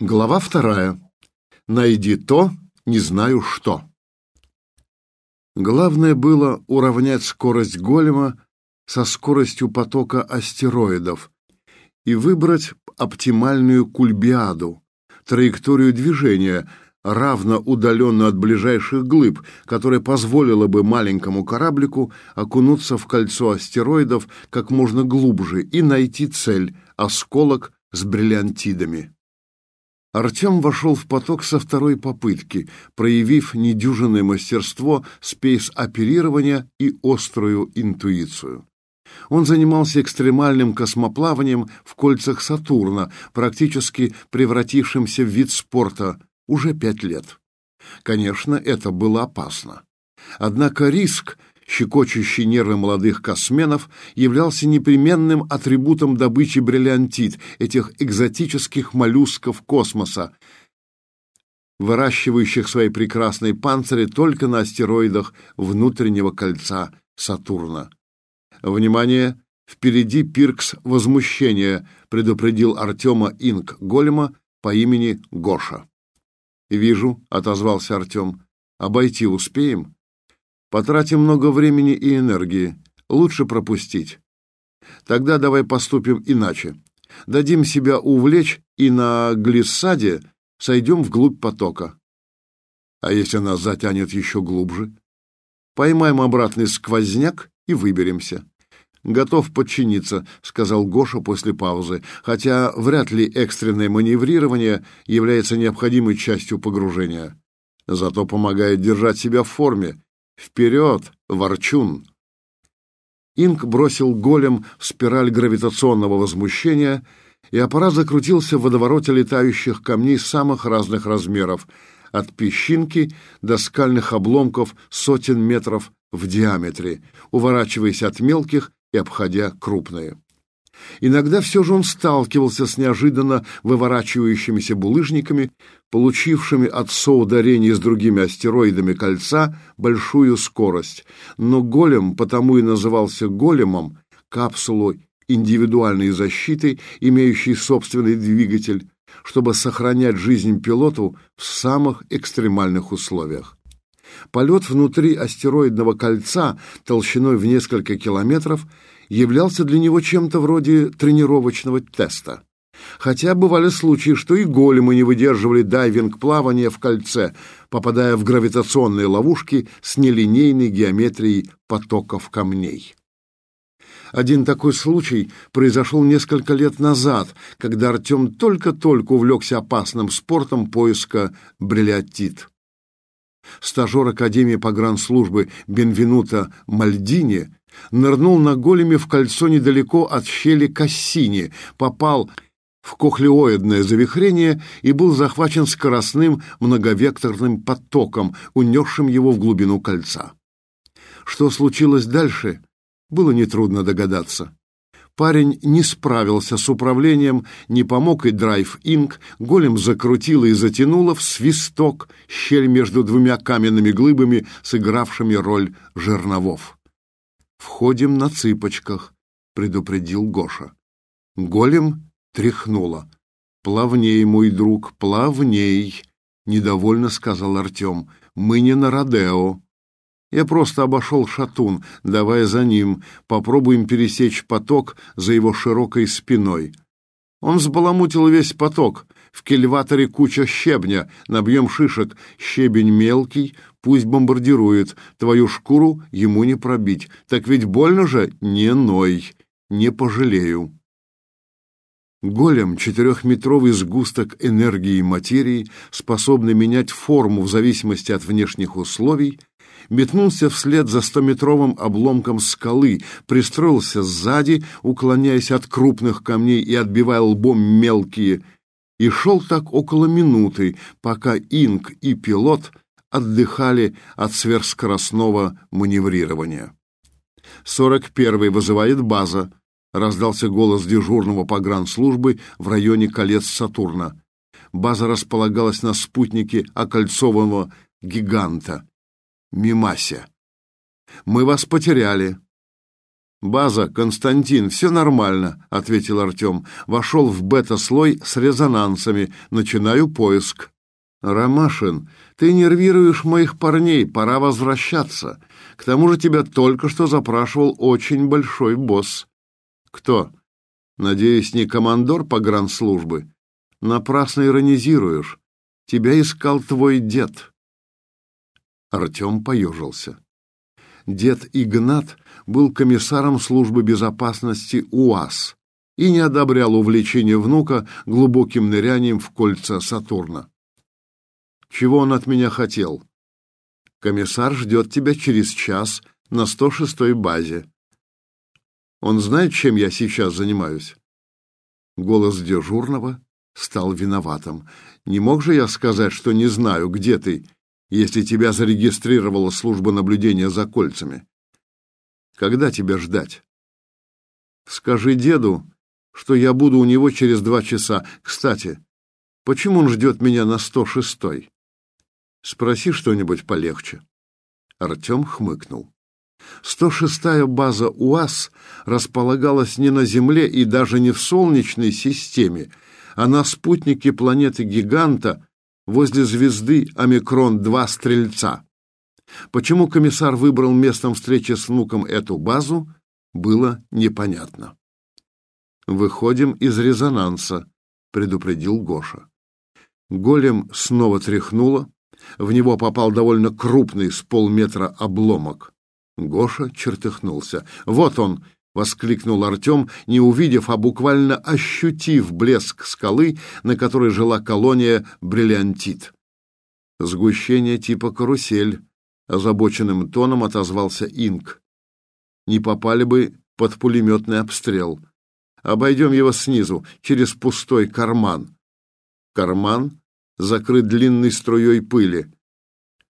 Глава вторая. Найди то, не знаю что. Главное было уравнять скорость голема со скоростью потока астероидов и выбрать оптимальную кульбиаду, траекторию движения, равно удаленную от ближайших глыб, которая позволила бы маленькому кораблику окунуться в кольцо астероидов как можно глубже и найти цель — осколок с бриллиантидами. Артем вошел в поток со второй попытки, проявив недюжинное мастерство спейс-оперирования и острую интуицию. Он занимался экстремальным космоплаванием в кольцах Сатурна, практически превратившимся в вид спорта, уже пять лет. Конечно, это было опасно. Однако риск щекочущий нервы молодых косменов, являлся непременным атрибутом добычи бриллиантит, этих экзотических моллюсков космоса, выращивающих свои прекрасные панцири только на астероидах внутреннего кольца Сатурна. «Внимание! Впереди Пиркс возмущения», — предупредил Артема Инк Голема по имени Гоша. «Вижу», — отозвался Артем. «Обойти успеем?» Потратим много времени и энергии. Лучше пропустить. Тогда давай поступим иначе. Дадим себя увлечь и на глиссаде сойдем вглубь потока. А если нас затянет еще глубже? Поймаем обратный сквозняк и выберемся. «Готов подчиниться», — сказал Гоша после паузы, хотя вряд ли экстренное маневрирование является необходимой частью погружения. Зато помогает держать себя в форме Вперед, ворчун! Инк бросил голем в спираль гравитационного возмущения, и аппарат закрутился в водовороте летающих камней самых разных размеров, от песчинки до скальных обломков сотен метров в диаметре, уворачиваясь от мелких и обходя крупные. Иногда все же он сталкивался с неожиданно выворачивающимися булыжниками, получившими от соударений с другими астероидами кольца большую скорость. Но голем потому и назывался големом, капсулой индивидуальной защиты, имеющей собственный двигатель, чтобы сохранять жизнь пилоту в самых экстремальных условиях. Полет внутри астероидного кольца толщиной в несколько километров – являлся для него чем-то вроде тренировочного теста. Хотя бывали случаи, что и големы не выдерживали дайвинг-плавания в кольце, попадая в гравитационные ловушки с нелинейной геометрией потоков камней. Один такой случай произошел несколько лет назад, когда Артем только-только увлекся опасным спортом поиска бриллиантит. Стажер Академии погранслужбы Бенвенуто Мальдини нырнул на големе в кольцо недалеко от щели Кассини, попал в кохлеоидное завихрение и был захвачен скоростным многовекторным потоком, унесшим его в глубину кольца. Что случилось дальше, было нетрудно догадаться. Парень не справился с управлением, не помог и драйв инк, голем закрутило и затянуло в свисток щель между двумя каменными глыбами, сыгравшими роль жерновов. «Входим на цыпочках», — предупредил Гоша. Голем тряхнуло. «Плавней, мой друг, плавней», — недовольно сказал Артем. «Мы не на Родео». Я просто обошел шатун, давая за ним, попробуем пересечь поток за его широкой спиной. Он взбаламутил весь поток, в кельваторе куча щебня, набьем шишек, щебень мелкий, пусть бомбардирует, твою шкуру ему не пробить. Так ведь больно же? Не ной, не пожалею. Голем — четырехметровый сгусток энергии и материи, способный менять форму в зависимости от внешних условий, метнулся вслед за стометровым обломком скалы, пристроился сзади, уклоняясь от крупных камней и отбивая лбом мелкие и шел так около минуты, пока Инг и пилот отдыхали от сверхскоростного маневрирования. «Сорок первый вызывает база», — раздался голос дежурного погранслужбы в районе колец Сатурна. База располагалась на спутнике окольцованного гиганта — Мимася. «Мы вас потеряли». «База, Константин, все нормально», — ответил Артем. «Вошел в бета-слой с резонансами. Начинаю поиск». «Ромашин, ты нервируешь моих парней, пора возвращаться. К тому же тебя только что запрашивал очень большой босс». «Кто?» «Надеюсь, не командор погранслужбы?» «Напрасно иронизируешь. Тебя искал твой дед». Артем поежился. Дед Игнат был комиссаром службы безопасности УАЗ и не одобрял увлечение внука глубоким нырянием в кольца Сатурна. Чего он от меня хотел? Комиссар ждет тебя через час на 106-й базе. Он знает, чем я сейчас занимаюсь? Голос дежурного стал виноватым. Не мог же я сказать, что не знаю, где ты, если тебя зарегистрировала служба наблюдения за кольцами? Когда тебя ждать? Скажи деду, что я буду у него через два часа. Кстати, почему он ждет меня на 106-й? Спроси что-нибудь полегче. Артем хмыкнул. 106-я база УАЗ располагалась не на Земле и даже не в Солнечной системе, а на спутнике планеты-гиганта возле звезды Омикрон-2 Стрельца. Почему комиссар выбрал местом встречи с внуком эту базу, было непонятно. «Выходим из резонанса», — предупредил Гоша. Голем снова тряхнуло, в него попал довольно крупный с полметра обломок. Гоша чертыхнулся. «Вот он!» — воскликнул Артем, не увидев, а буквально ощутив блеск скалы, на которой жила колония бриллиантит. «Сгущение типа карусель», — озабоченным тоном отозвался Инк. «Не попали бы под пулеметный обстрел. Обойдем его снизу, через пустой карман». Карман закрыт длинной струей пыли.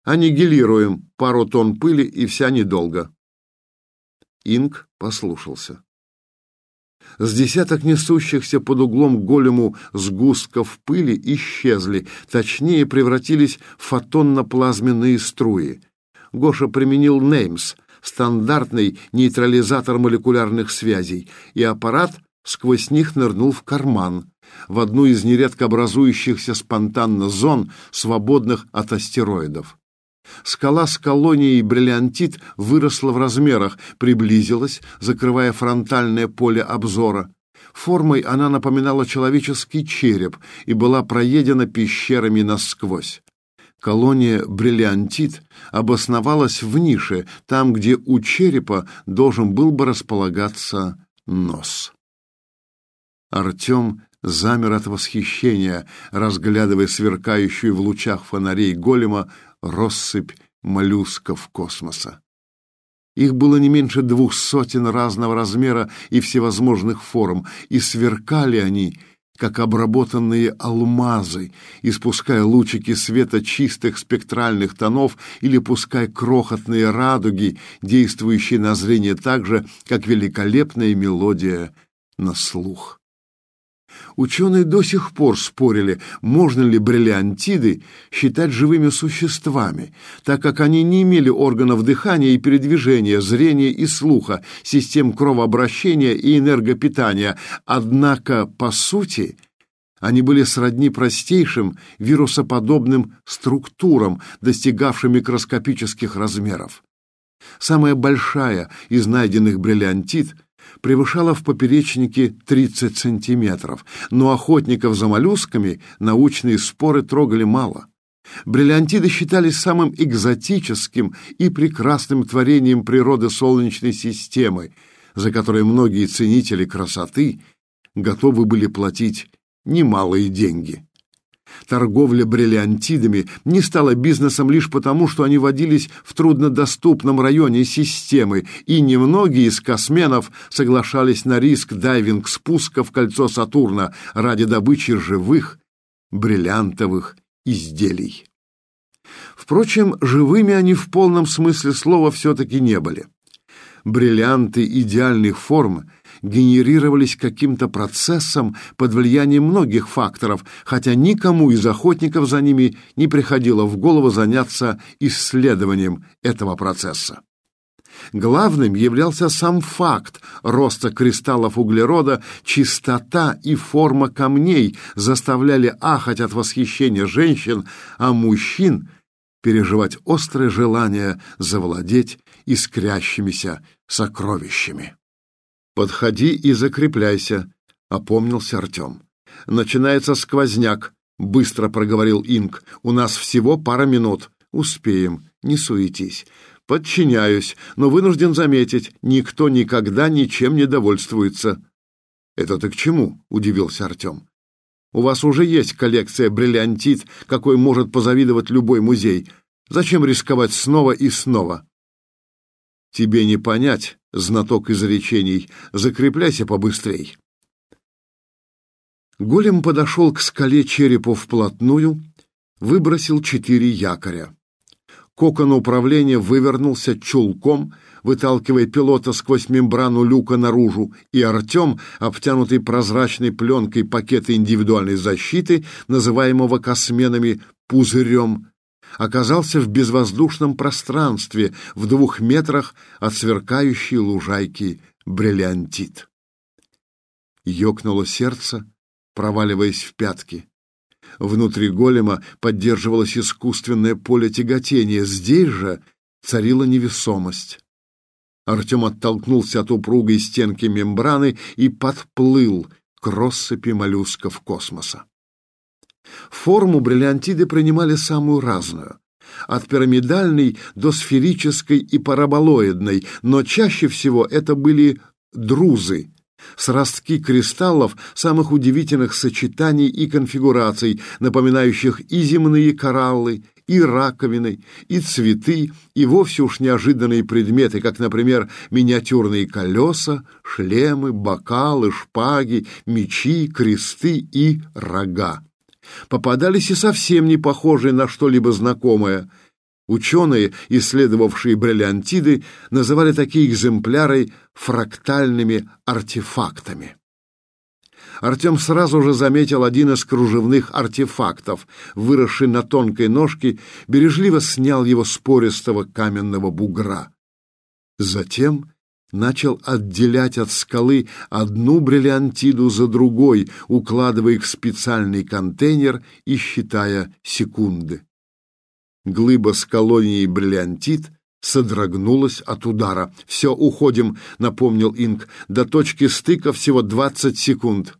Аннигилируем пару тонн пыли, и вся недолго. Инг послушался. С десяток несущихся под углом голему сгустков пыли исчезли, точнее превратились в фотонно-плазменные струи. Гоша применил Неймс, стандартный нейтрализатор молекулярных связей, и аппарат сквозь них нырнул в карман, в одну из нередко образующихся спонтанно зон, свободных от астероидов. Скала с колонией бриллиантит выросла в размерах, приблизилась, закрывая фронтальное поле обзора. Формой она напоминала человеческий череп и была проедена пещерами насквозь. Колония бриллиантит обосновалась в нише, там, где у черепа должен был бы располагаться нос. Артем замер от восхищения, разглядывая сверкающую в лучах фонарей голема россыпь моллюсков космоса. Их было не меньше двух сотен разного размера и всевозможных форм, и сверкали они, как обработанные алмазы, испуская лучики света чистых спектральных тонов или пуская крохотные радуги, действующие на зрение так же, как великолепная мелодия на слух. Ученые до сих пор спорили, можно ли бриллиантиды считать живыми существами, так как они не имели органов дыхания и передвижения, зрения и слуха, систем кровообращения и энергопитания. Однако, по сути, они были сродни простейшим вирусоподобным структурам, достигавшим микроскопических размеров. Самая большая из найденных бриллиантид – превышала в поперечнике 30 сантиметров, но охотников за моллюсками научные споры трогали мало. Бриллиантиды считались самым экзотическим и прекрасным творением природы Солнечной системы, за которое многие ценители красоты готовы были платить немалые деньги. Торговля бриллиантидами не стала бизнесом лишь потому, что они водились в труднодоступном районе системы, и немногие из косменов соглашались на риск дайвинг-спуска в кольцо Сатурна ради добычи живых бриллиантовых изделий. Впрочем, живыми они в полном смысле слова все-таки не были. Бриллианты идеальных форм – генерировались каким-то процессом под влиянием многих факторов, хотя никому из охотников за ними не приходило в голову заняться исследованием этого процесса. Главным являлся сам факт роста кристаллов углерода, чистота и форма камней заставляли ахать от восхищения женщин, а мужчин переживать острое желание завладеть искрящимися сокровищами. «Подходи и закрепляйся», — опомнился Артем. «Начинается сквозняк», — быстро проговорил Инг. «У нас всего пара минут. Успеем, не суетись». «Подчиняюсь, но вынужден заметить, никто никогда ничем не довольствуется». «Это ты к чему?» — удивился Артем. «У вас уже есть коллекция бриллиантит, какой может позавидовать любой музей. Зачем рисковать снова и снова?» «Тебе не понять, знаток изречений, закрепляйся побыстрей». Голем подошел к скале черепу вплотную, выбросил четыре якоря. Кокон управления вывернулся чулком, выталкивая пилота сквозь мембрану люка наружу, и Артем, обтянутый прозрачной пленкой пакета индивидуальной защиты, называемого косменами «пузырем», оказался в безвоздушном пространстве в двух метрах от сверкающей лужайки бриллиантит. Ёкнуло сердце, проваливаясь в пятки. Внутри голема поддерживалось искусственное поле тяготения, здесь же царила невесомость. Артем оттолкнулся от упругой стенки мембраны и подплыл к россыпи моллюсков космоса. Форму бриллиантиды принимали самую разную, от пирамидальной до сферической и параболоидной, но чаще всего это были друзы, сростки кристаллов самых удивительных сочетаний и конфигураций, напоминающих и земные кораллы, и раковины, и цветы, и вовсе уж неожиданные предметы, как, например, миниатюрные колеса, шлемы, бокалы, шпаги, мечи, кресты и рога. Попадались и совсем не похожие на что-либо знакомое – Ученые, исследовавшие бриллиантиды, называли такие экземпляры фрактальными артефактами. Артем сразу же заметил один из кружевных артефактов, выросший на тонкой ножке, бережливо снял его с пористого каменного бугра. Затем начал отделять от скалы одну бриллиантиду за другой, укладывая их в специальный контейнер и считая секунды. Глыба с колонией бриллиантит содрогнулась от удара. «Все, уходим», — напомнил Инг. «До точки стыка всего двадцать секунд».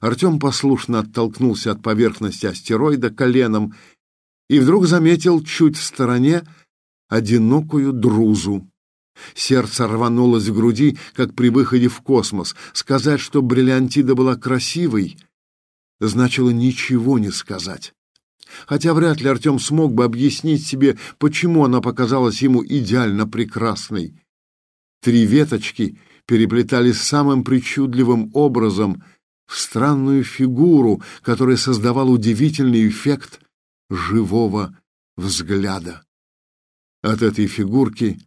Артем послушно оттолкнулся от поверхности астероида коленом и вдруг заметил чуть в стороне одинокую друзу. Сердце рванулось в груди, как при выходе в космос. Сказать, что бриллиантида была красивой, значило ничего не сказать хотя вряд ли Артем смог бы объяснить себе, почему она показалась ему идеально прекрасной. Три веточки переплетались самым причудливым образом в странную фигуру, которая создавала удивительный эффект живого взгляда. От этой фигурки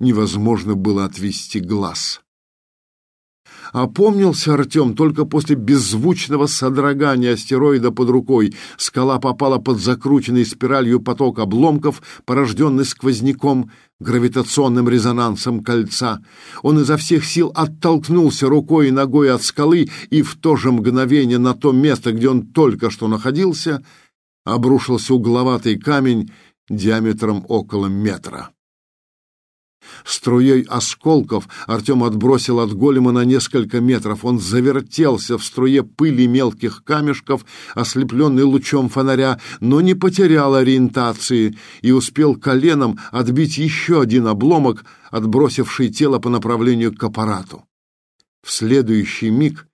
невозможно было отвести глаз. Опомнился Артем только после беззвучного содрогания астероида под рукой. Скала попала под закрученный спиралью поток обломков, порожденный сквозняком, гравитационным резонансом кольца. Он изо всех сил оттолкнулся рукой и ногой от скалы, и в то же мгновение на то место, где он только что находился, обрушился угловатый камень диаметром около метра. Струей осколков Артем отбросил от голема на несколько метров. Он завертелся в струе пыли мелких камешков, ослепленный лучом фонаря, но не потерял ориентации и успел коленом отбить еще один обломок, отбросивший тело по направлению к аппарату. В следующий миг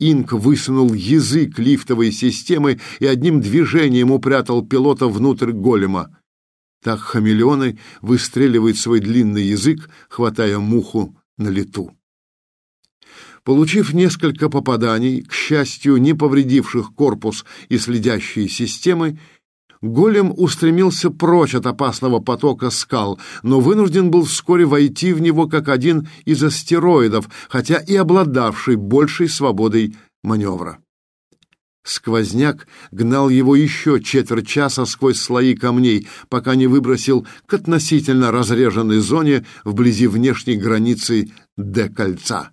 Инк высунул язык лифтовой системы и одним движением упрятал пилота внутрь голема. Так хамелеоны выстреливают свой длинный язык, хватая муху на лету. Получив несколько попаданий, к счастью, не повредивших корпус и следящие системы, голем устремился прочь от опасного потока скал, но вынужден был вскоре войти в него как один из астероидов, хотя и обладавший большей свободой маневра. Сквозняк гнал его еще четверть часа сквозь слои камней, пока не выбросил к относительно разреженной зоне вблизи внешней границы Д-кольца.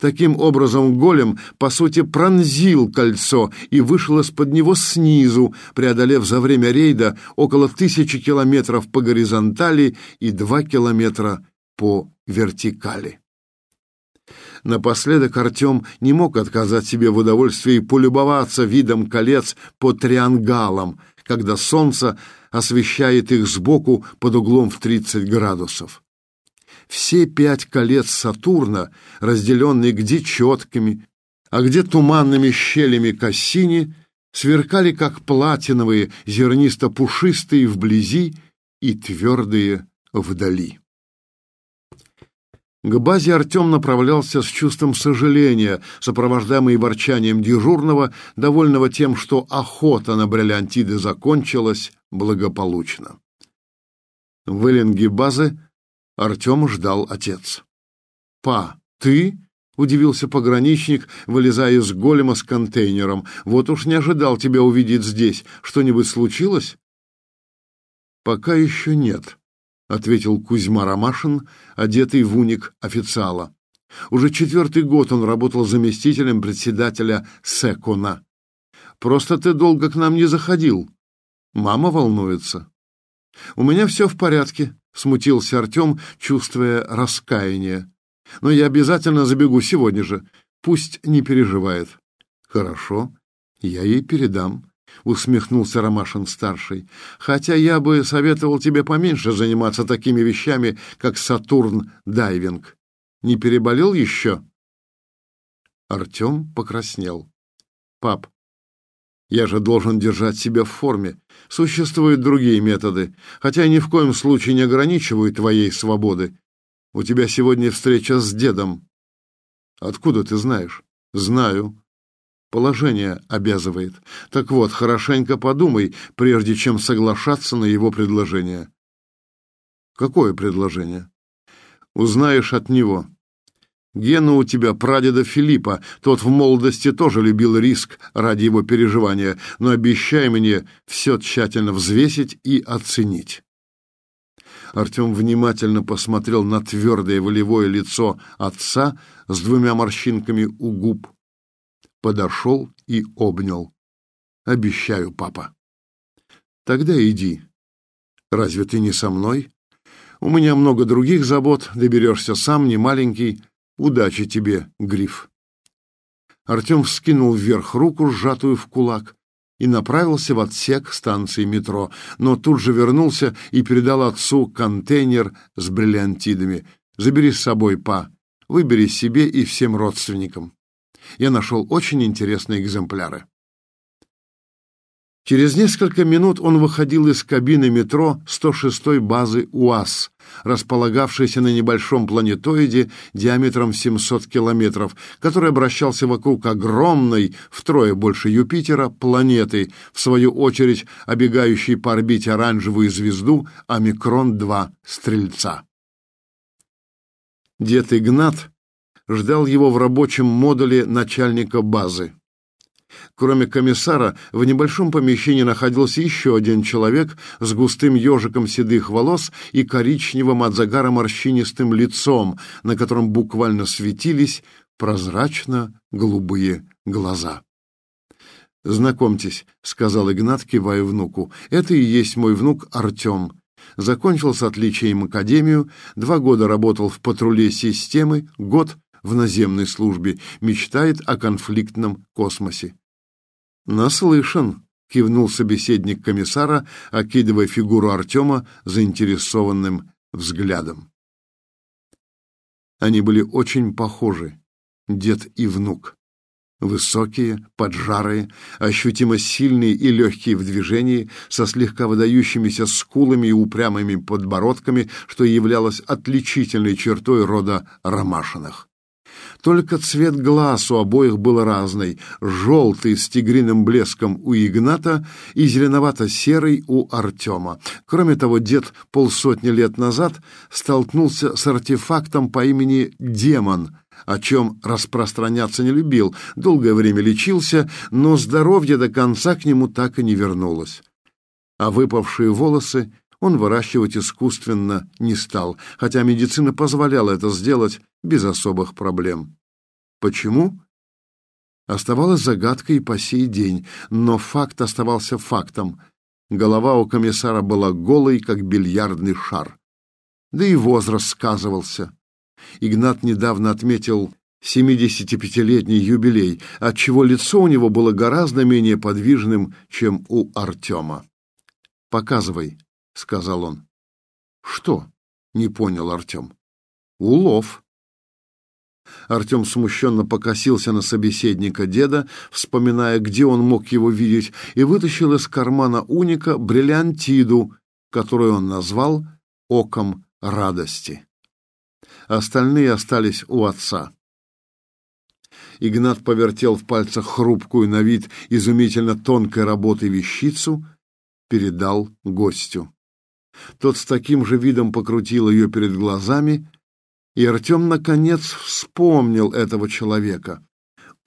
Таким образом, голем, по сути, пронзил кольцо и вышел из-под него снизу, преодолев за время рейда около тысячи километров по горизонтали и два километра по вертикали. Напоследок Артем не мог отказать себе в удовольствии полюбоваться видом колец по триангалам, когда солнце освещает их сбоку под углом в 30 градусов. Все пять колец Сатурна, разделенные где четкими, а где туманными щелями Кассини, сверкали как платиновые, зернисто-пушистые вблизи и твердые вдали. К базе Артем направлялся с чувством сожаления, сопровождаемый ворчанием дежурного, довольного тем, что охота на бриллиантиды закончилась благополучно. В эллинге базы Артем ждал отец. «Па, ты?» — удивился пограничник, вылезая из голема с контейнером. «Вот уж не ожидал тебя увидеть здесь. Что-нибудь случилось?» «Пока еще нет», ответил Кузьма Ромашин, одетый в уник официала. Уже четвертый год он работал заместителем председателя Секона. Просто ты долго к нам не заходил. Мама волнуется. У меня все в порядке, смутился Артем, чувствуя раскаяние. Но я обязательно забегу сегодня же. Пусть не переживает. Хорошо, я ей передам. — усмехнулся Ромашин-старший. «Хотя я бы советовал тебе поменьше заниматься такими вещами, как Сатурн-дайвинг. Не переболел еще?» Артем покраснел. «Пап, я же должен держать себя в форме. Существуют другие методы, хотя ни в коем случае не ограничивают твоей свободы. У тебя сегодня встреча с дедом». «Откуда ты знаешь?» «Знаю. Положение обязывает. Так вот, хорошенько подумай, прежде чем соглашаться на его предложение. Какое предложение? Узнаешь от него. Гена у тебя прадеда Филиппа, тот в молодости тоже любил риск ради его переживания, но обещай мне все тщательно взвесить и оценить. Артем внимательно посмотрел на твердое волевое лицо отца с двумя морщинками у губ подошел и обнял. «Обещаю, папа». «Тогда иди. Разве ты не со мной? У меня много других забот, доберешься сам, не маленький. Удачи тебе, Гриф». Артем вскинул вверх руку, сжатую в кулак, и направился в отсек станции метро, но тут же вернулся и передал отцу контейнер с бриллиантидами. «Забери с собой, па, выбери себе и всем родственникам» я нашел очень интересные экземпляры. Через несколько минут он выходил из кабины метро 106-й базы УАЗ, располагавшейся на небольшом планетоиде диаметром 700 километров, который обращался вокруг огромной, втрое больше Юпитера, планеты, в свою очередь обегающей по орбите оранжевую звезду Омикрон-2 Стрельца. Дед Игнат ждал его в рабочем модуле начальника базы. Кроме комиссара, в небольшом помещении находился еще один человек с густым ежиком седых волос и коричневым от загара морщинистым лицом, на котором буквально светились прозрачно-голубые глаза. «Знакомьтесь», — сказал Игнат, кивая внуку, — «это и есть мой внук Артем. Закончил с отличием академию, два года работал в патруле системы, год в наземной службе, мечтает о конфликтном космосе. «Наслышан», — кивнул собеседник комиссара, окидывая фигуру Артема заинтересованным взглядом. Они были очень похожи, дед и внук. Высокие, поджарые, ощутимо сильные и легкие в движении, со слегка выдающимися скулами и упрямыми подбородками, что являлось отличительной чертой рода Ромашиных. Только цвет глаз у обоих был разный, желтый с тигриным блеском у Игната и зеленовато-серый у Артема. Кроме того, дед полсотни лет назад столкнулся с артефактом по имени Демон, о чем распространяться не любил, долгое время лечился, но здоровье до конца к нему так и не вернулось. А выпавшие волосы он выращивать искусственно не стал, хотя медицина позволяла это сделать без особых проблем. Почему? Оставалась загадкой и по сей день, но факт оставался фактом. Голова у комиссара была голой, как бильярдный шар. Да и возраст сказывался. Игнат недавно отметил 75-летний юбилей, отчего лицо у него было гораздо менее подвижным, чем у Артема. «Показывай», — сказал он. «Что?» — не понял Артем. «Улов». Артем смущенно покосился на собеседника деда, вспоминая, где он мог его видеть, и вытащил из кармана уника бриллиантиду, которую он назвал «оком радости». Остальные остались у отца. Игнат повертел в пальцах хрупкую на вид изумительно тонкой работы вещицу, передал гостю. Тот с таким же видом покрутил ее перед глазами, и Артем, наконец, вспомнил этого человека.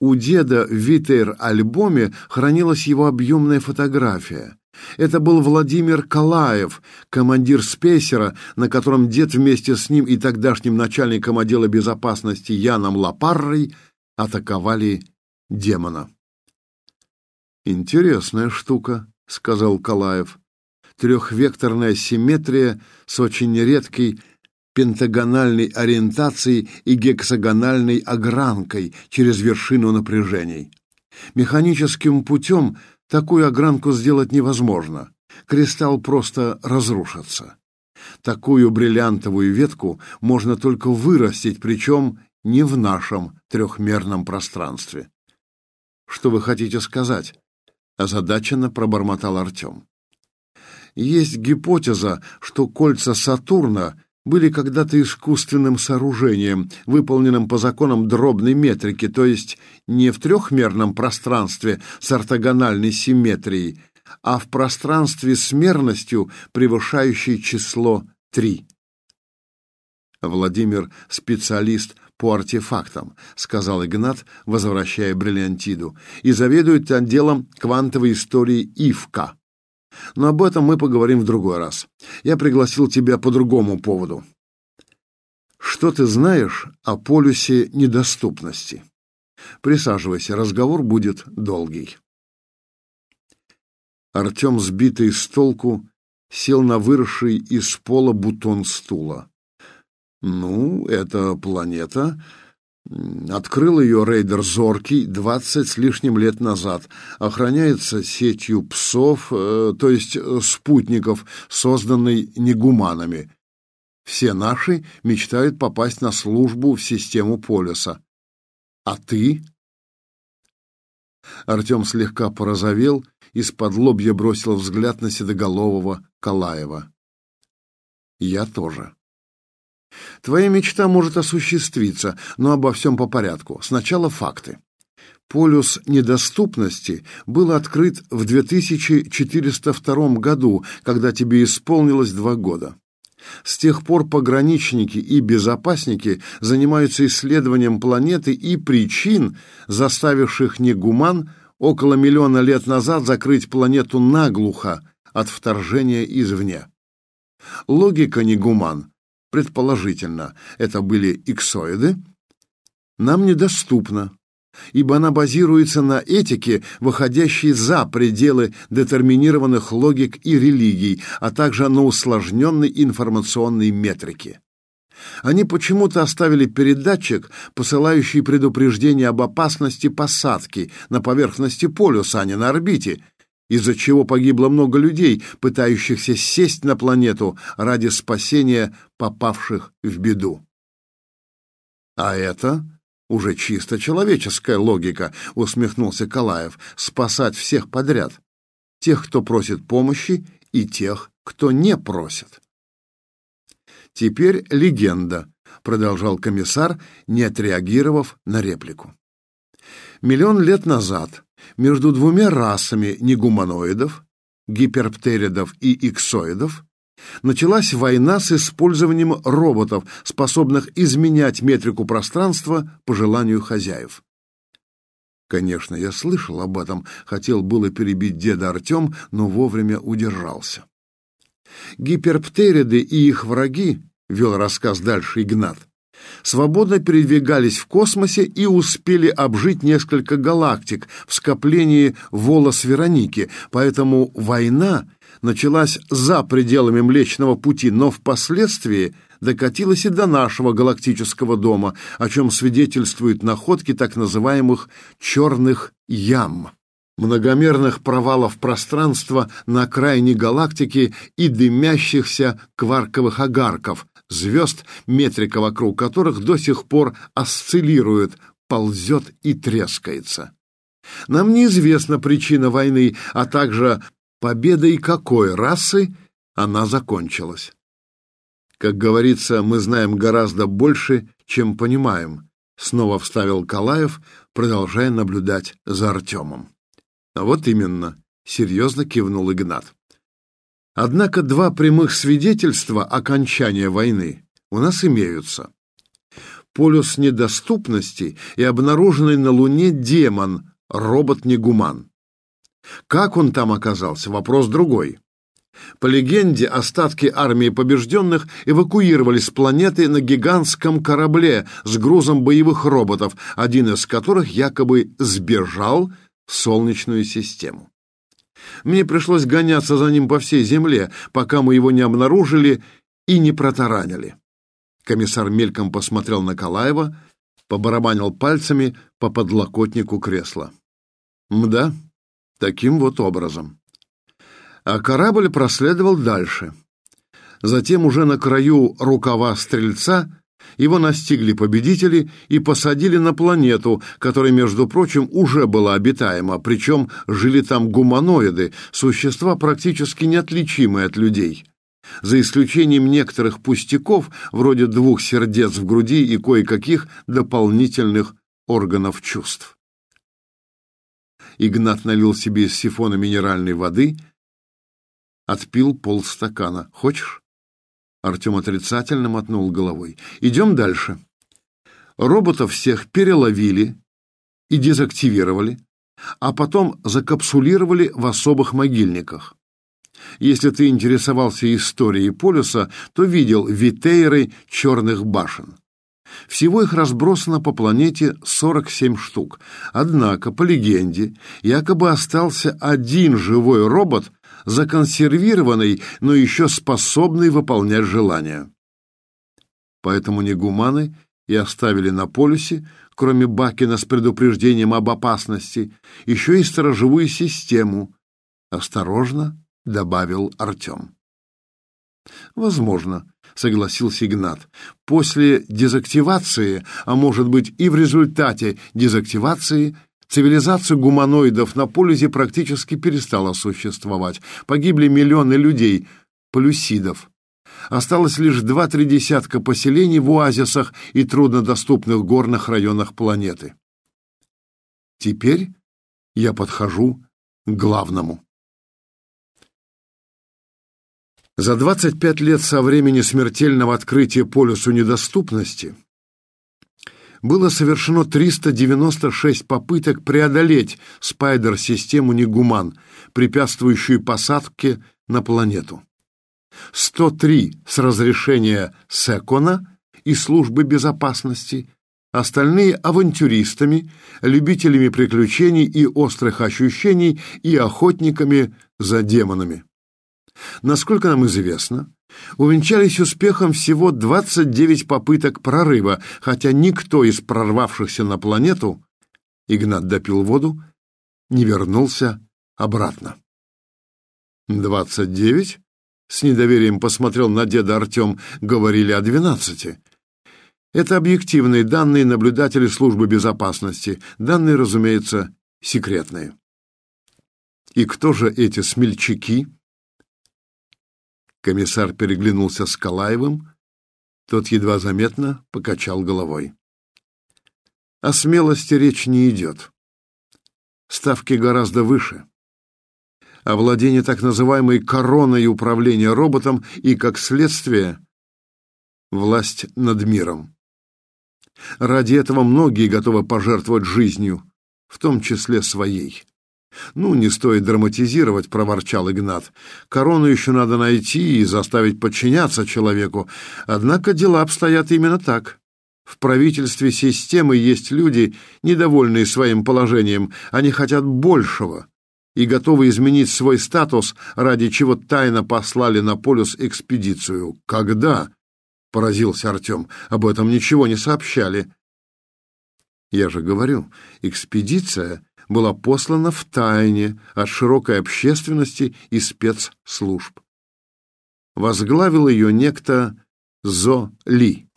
У деда в Витейр-альбоме хранилась его объемная фотография. Это был Владимир Калаев, командир спейсера, на котором дед вместе с ним и тогдашним начальником отдела безопасности Яном Лапаррой атаковали демона. «Интересная штука», — сказал Калаев трехвекторная симметрия с очень редкой пентагональной ориентацией и гексагональной огранкой через вершину напряжений. Механическим путем такую огранку сделать невозможно. Кристалл просто разрушится. Такую бриллиантовую ветку можно только вырастить, причем не в нашем трехмерном пространстве. «Что вы хотите сказать?» — озадаченно пробормотал Артем. Есть гипотеза, что кольца Сатурна были когда-то искусственным сооружением, выполненным по законам дробной метрики, то есть не в трехмерном пространстве с ортогональной симметрией, а в пространстве с мерностью, превышающей число 3. Владимир – специалист по артефактам, сказал Игнат, возвращая бриллиантиду, и заведует отделом квантовой истории ИФКА. Но об этом мы поговорим в другой раз. Я пригласил тебя по другому поводу. Что ты знаешь о полюсе недоступности? Присаживайся, разговор будет долгий. Артем, сбитый с толку, сел на выросший из пола бутон стула. Ну, это планета, Открыл ее рейдер Зоркий двадцать с лишним лет назад. Охраняется сетью псов, э, то есть э, спутников, созданной негуманами. Все наши мечтают попасть на службу в систему полюса. А ты? Артем слегка порозовел, из-под лобья бросил взгляд на седоголового Калаева. Я тоже. Твоя мечта может осуществиться, но обо всем по порядку. Сначала факты. Полюс недоступности был открыт в 2402 году, когда тебе исполнилось два года. С тех пор пограничники и безопасники занимаются исследованием планеты и причин, заставивших Негуман около миллиона лет назад закрыть планету наглухо от вторжения извне. Логика Негуман предположительно, это были иксоиды, нам недоступна, ибо она базируется на этике, выходящей за пределы детерминированных логик и религий, а также на усложненной информационной метрике. Они почему-то оставили передатчик, посылающий предупреждение об опасности посадки на поверхности полюса, а не на орбите, из-за чего погибло много людей, пытающихся сесть на планету ради спасения попавших в беду. А это уже чисто человеческая логика, усмехнулся Калаев, спасать всех подряд. Тех, кто просит помощи, и тех, кто не просит. Теперь легенда, продолжал комиссар, не отреагировав на реплику. Миллион лет назад между двумя расами негуманоидов, гиперптеридов и иксоидов, началась война с использованием роботов, способных изменять метрику пространства по желанию хозяев. Конечно, я слышал об этом, хотел было перебить деда Артем, но вовремя удержался. Гиперптериды и их враги, вел рассказ дальше Игнат, свободно передвигались в космосе и успели обжить несколько галактик в скоплении волос Вероники, поэтому война началась за пределами Млечного Пути, но впоследствии докатилась и до нашего галактического дома, о чем свидетельствуют находки так называемых «черных ям» многомерных провалов пространства на окраине галактики и дымящихся кварковых огарков, звезд, метрика вокруг которых до сих пор осциллирует, ползет и трескается. Нам неизвестна причина войны, а также победой какой расы она закончилась. Как говорится, мы знаем гораздо больше, чем понимаем, снова вставил Калаев, продолжая наблюдать за Артемом. А вот именно, серьезно кивнул Игнат. Однако два прямых свидетельства окончания войны у нас имеются. Полюс недоступности и обнаруженный на Луне демон, робот-негуман. Как он там оказался, вопрос другой. По легенде, остатки армии побежденных эвакуировались с планеты на гигантском корабле с грузом боевых роботов, один из которых якобы сбежал в Солнечную систему. Мне пришлось гоняться за ним по всей Земле, пока мы его не обнаружили и не протаранили. Комиссар мельком посмотрел на Калаева, побарабанил пальцами по подлокотнику кресла. Мда, таким вот образом а корабль проследовал дальше. Затем уже на краю рукава стрельца его настигли победители и посадили на планету, которая, между прочим, уже была обитаема, причем жили там гуманоиды, существа практически неотличимые от людей. За исключением некоторых пустяков, вроде двух сердец в груди и кое-каких дополнительных органов чувств. Игнат налил себе из сифона минеральной воды – Отпил полстакана. Хочешь? Артем отрицательно мотнул головой. Идем дальше. Роботов всех переловили и дезактивировали, а потом закапсулировали в особых могильниках. Если ты интересовался историей полюса, то видел витейры черных башен. Всего их разбросано по планете 47 штук. Однако, по легенде, якобы остался один живой робот, законсервированный, но еще способный выполнять желания. Поэтому негуманы и оставили на полюсе, кроме Бакина с предупреждением об опасности, еще и сторожевую систему. Осторожно добавил Артем. Возможно, согласился Игнат. После дезактивации, а может быть и в результате дезактивации, Цивилизация гуманоидов на полюсе практически перестала существовать. Погибли миллионы людей, полюсидов. Осталось лишь два-три десятка поселений в оазисах и труднодоступных горных районах планеты. Теперь я подхожу к главному. За 25 лет со времени смертельного открытия полюсу недоступности было совершено 396 попыток преодолеть спайдер-систему Негуман, препятствующую посадке на планету. 103 с разрешения Секона и службы безопасности, остальные авантюристами, любителями приключений и острых ощущений и охотниками за демонами. Насколько нам известно, увенчались успехом всего 29 попыток прорыва, хотя никто из прорвавшихся на планету, Игнат допил воду, не вернулся обратно. «Двадцать девять?» — с недоверием посмотрел на деда Артем. «Говорили о двенадцати». Это объективные данные наблюдателей службы безопасности. Данные, разумеется, секретные. И кто же эти смельчаки? Комиссар переглянулся с Калаевым, тот едва заметно покачал головой. О смелости речь не идет. Ставки гораздо выше. овладение так называемой короной управления роботом и, как следствие, власть над миром. Ради этого многие готовы пожертвовать жизнью, в том числе своей. «Ну, не стоит драматизировать», — проворчал Игнат. «Корону еще надо найти и заставить подчиняться человеку. Однако дела обстоят именно так. В правительстве системы есть люди, недовольные своим положением. Они хотят большего и готовы изменить свой статус, ради чего тайно послали на полюс экспедицию. Когда? Поразился Артем. Об этом ничего не сообщали. Я же говорю, экспедиция была послана в тайне от широкой общественности и спецслужб. Возглавил ее некто Зо Ли.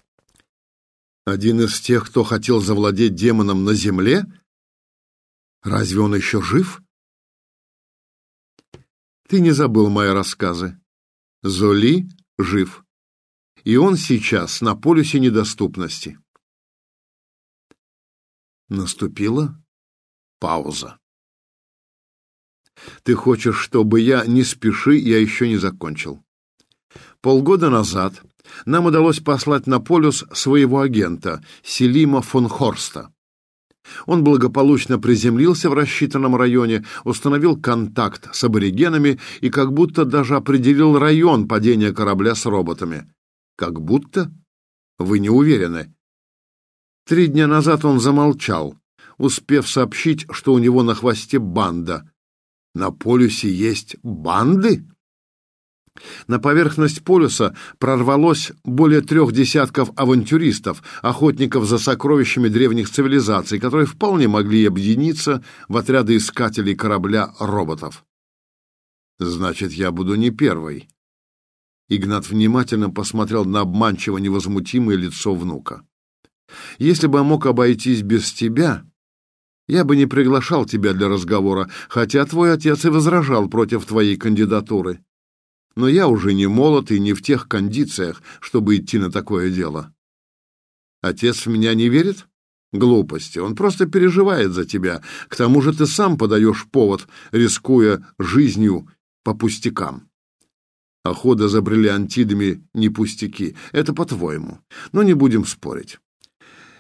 Один из тех, кто хотел завладеть демоном на земле? Разве он еще жив? Ты не забыл мои рассказы. Золи жив. И он сейчас на полюсе недоступности. Наступила пауза. Ты хочешь, чтобы я не спеши, я еще не закончил. Полгода назад нам удалось послать на полюс своего агента, Селима фон Хорста. Он благополучно приземлился в рассчитанном районе, установил контакт с аборигенами и как будто даже определил район падения корабля с роботами. Как будто? Вы не уверены? Три дня назад он замолчал, успев сообщить, что у него на хвосте банда. На полюсе есть банды? На поверхность полюса прорвалось более трех десятков авантюристов, охотников за сокровищами древних цивилизаций, которые вполне могли объединиться в отряды искателей корабля роботов. Значит, я буду не первый. Игнат внимательно посмотрел на обманчиво невозмутимое лицо внука. Если бы я мог обойтись без тебя, я бы не приглашал тебя для разговора, хотя твой отец и возражал против твоей кандидатуры но я уже не молод и не в тех кондициях, чтобы идти на такое дело. Отец в меня не верит? Глупости. Он просто переживает за тебя. К тому же ты сам подаешь повод, рискуя жизнью по пустякам. Охота за бриллиантидами не пустяки. Это по-твоему. Но не будем спорить.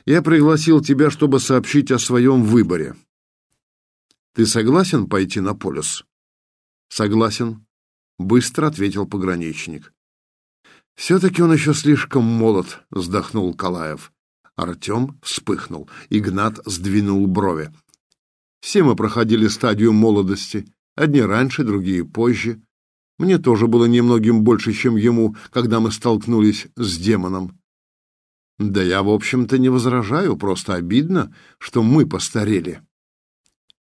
Я пригласил тебя, чтобы сообщить о своем выборе. Ты согласен пойти на полюс? Согласен, быстро ответил пограничник. Все-таки он еще слишком молод, вздохнул Калаев. Артем вспыхнул, Игнат сдвинул брови. Все мы проходили стадию молодости, одни раньше, другие позже. Мне тоже было немногим больше, чем ему, когда мы столкнулись с демоном. Да я, в общем-то, не возражаю, просто обидно, что мы постарели.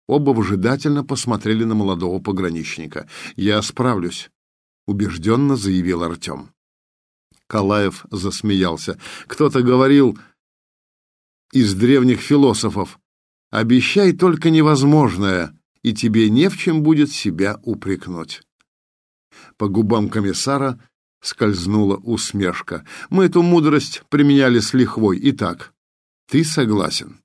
Оба выжидательно посмотрели на молодого пограничника. «Я справлюсь», — убежденно заявил Артем. Калаев засмеялся. «Кто-то говорил из древних философов, обещай только невозможное, и тебе не в чем будет себя упрекнуть». По губам комиссара скользнула усмешка. «Мы эту мудрость применяли с лихвой. Итак, ты согласен?»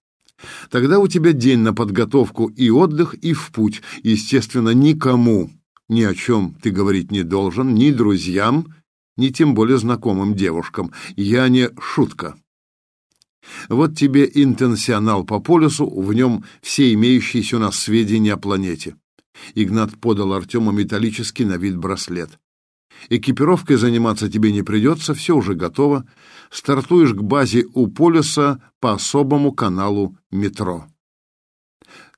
Тогда у тебя день на подготовку и отдых, и в путь. Естественно, никому ни о чем ты говорить не должен, ни друзьям, ни тем более знакомым девушкам. Я не шутка. Вот тебе интенсионал по полюсу, в нем все имеющиеся у нас сведения о планете. Игнат подал Артему металлический на вид браслет. Экипировкой заниматься тебе не придется, все уже готово. Стартуешь к базе у полюса по особому каналу метро.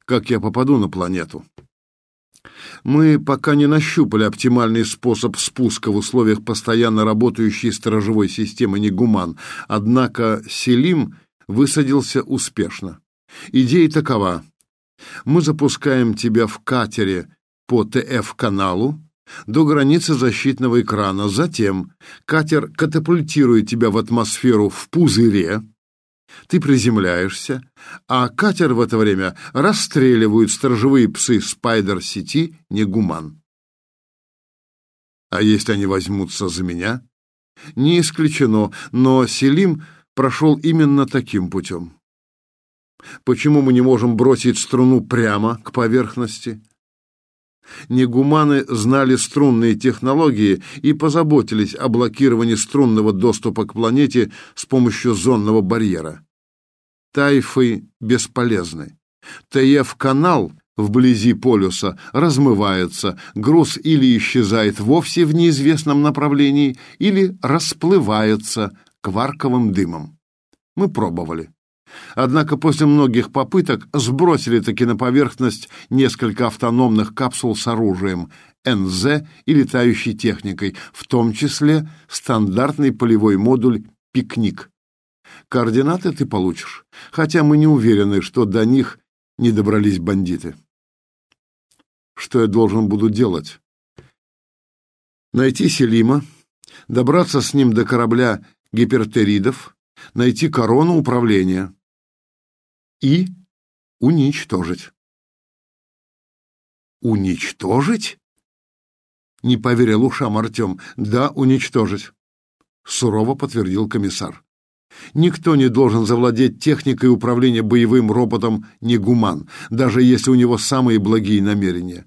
Как я попаду на планету? Мы пока не нащупали оптимальный способ спуска в условиях постоянно работающей сторожевой системы Негуман, однако Селим высадился успешно. Идея такова. Мы запускаем тебя в катере по ТФ-каналу, до границы защитного экрана. Затем катер катапультирует тебя в атмосферу в пузыре. Ты приземляешься, а катер в это время расстреливают сторожевые псы Спайдер-сети Негуман. А если они возьмутся за меня? Не исключено, но Селим прошел именно таким путем. Почему мы не можем бросить струну прямо к поверхности? Негуманы знали струнные технологии и позаботились о блокировании струнного доступа к планете с помощью зонного барьера. Тайфы бесполезны. ТФ-канал вблизи полюса размывается, груз или исчезает вовсе в неизвестном направлении, или расплывается кварковым дымом. Мы пробовали. Однако после многих попыток сбросили таки на поверхность несколько автономных капсул с оружием, НЗ и летающей техникой, в том числе стандартный полевой модуль «Пикник». Координаты ты получишь, хотя мы не уверены, что до них не добрались бандиты. Что я должен буду делать? Найти Селима, добраться с ним до корабля гипертеридов, найти корону управления и уничтожить. Уничтожить? Не поверил ушам Артем. Да, уничтожить. Сурово подтвердил комиссар. Никто не должен завладеть техникой управления боевым роботом негуман, даже если у него самые благие намерения.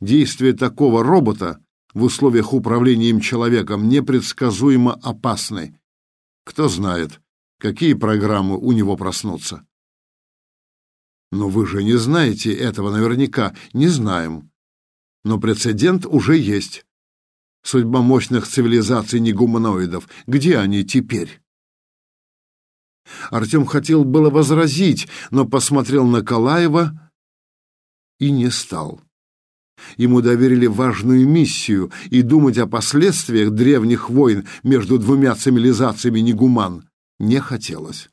Действия такого робота в условиях управления им человеком непредсказуемо опасны. Кто знает, какие программы у него проснутся. Но вы же не знаете этого наверняка. Не знаем. Но прецедент уже есть. Судьба мощных цивилизаций негуманоидов. Где они теперь? Артем хотел было возразить, но посмотрел на Калаева и не стал. Ему доверили важную миссию, и думать о последствиях древних войн между двумя цивилизациями негуман не хотелось.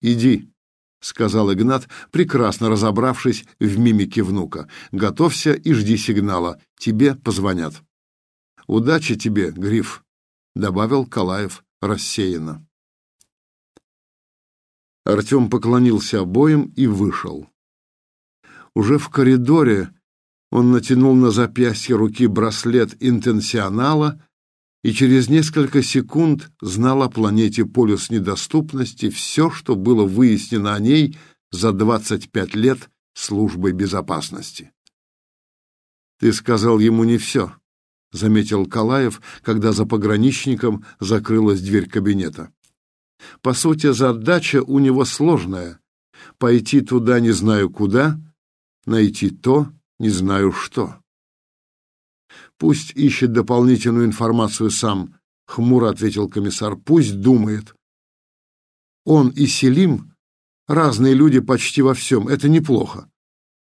«Иди», — сказал Игнат, прекрасно разобравшись в мимике внука. «Готовься и жди сигнала. Тебе позвонят». «Удачи тебе, Гриф», — добавил Калаев рассеянно. Артем поклонился обоим и вышел. Уже в коридоре он натянул на запястье руки браслет интенсионала и через несколько секунд знал о планете полюс недоступности все, что было выяснено о ней за 25 лет службой безопасности. «Ты сказал ему не все», — заметил Калаев, когда за пограничником закрылась дверь кабинета. «По сути, задача у него сложная — пойти туда не знаю куда, найти то не знаю что». Пусть ищет дополнительную информацию сам, хмуро ответил комиссар. Пусть думает. Он и Селим разные люди почти во всем. Это неплохо.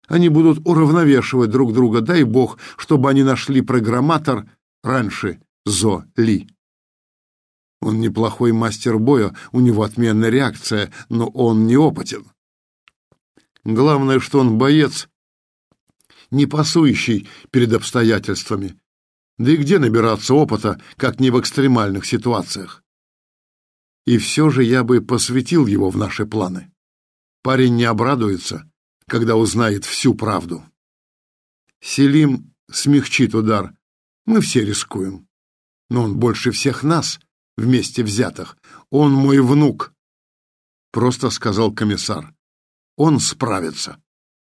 Они будут уравновешивать друг друга. Дай бог, чтобы они нашли программатор раньше Зо Ли. Он неплохой мастер боя, у него отменная реакция, но он неопытен. Главное, что он боец, не пасующий перед обстоятельствами. Да и где набираться опыта, как не в экстремальных ситуациях? И все же я бы посвятил его в наши планы. Парень не обрадуется, когда узнает всю правду. Селим смягчит удар. Мы все рискуем. Но он больше всех нас, вместе взятых. Он мой внук, — просто сказал комиссар. Он справится.